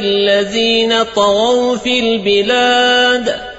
الذين طغوا في البلاد